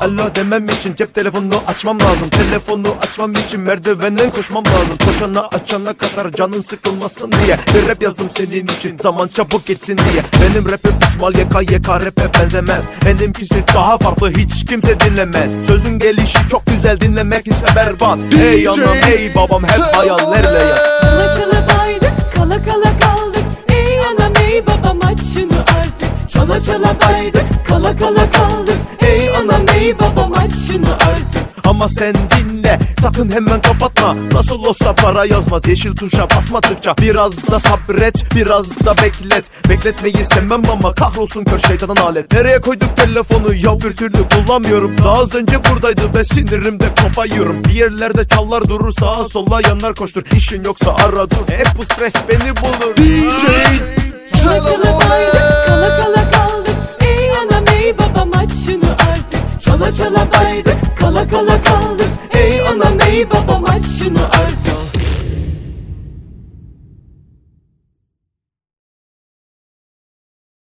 alo demem için Cep telefonunu açmam lazım. Telefonu açmam için merdivenden koşmam lazım. Koşana açana kadar canın sıkılmasın diye Bir rap yazdım senin için. Zaman çabuk geçsin diye. Benim rapim İsmail YK YK rap'e benzemez. Benimkisi daha farklı hiç kimse dinlemez. Sözün gelişi çok güzel dinlemek ise berbat. Ey anam ey babam hep hayallerle yat Çala çala baydık, kala kala kaldık. Ey anam ey babam aç şunu artık. Çala çala baydık, kala kala kaldık anam ey babam aç şunu artık. Ama sen dinle sakın hemen kapatma. Nasıl olsa para yazmaz yeşil tuşa basmadıkça. Biraz da sabret biraz da beklet. Bekletmeyi sevmem ama kahrolsun kör şeytanın alet. Nereye koyduk telefonu? Ya bir türlü bulamıyorum Daha az önce buradaydı ve sinirimde kopayıyorum Bir yerlerde çallar durur sağa sola yanar koştur. İşin yoksa ara dur. Hep bu stres beni bulur. DJ Çala çala baydık, kala kala kaldık